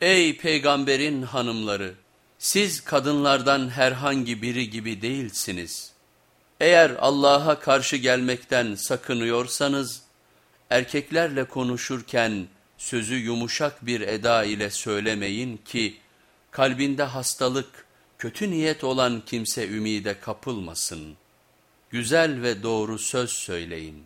Ey peygamberin hanımları! Siz kadınlardan herhangi biri gibi değilsiniz. Eğer Allah'a karşı gelmekten sakınıyorsanız, erkeklerle konuşurken sözü yumuşak bir eda ile söylemeyin ki, kalbinde hastalık, kötü niyet olan kimse ümide kapılmasın. Güzel ve doğru söz söyleyin.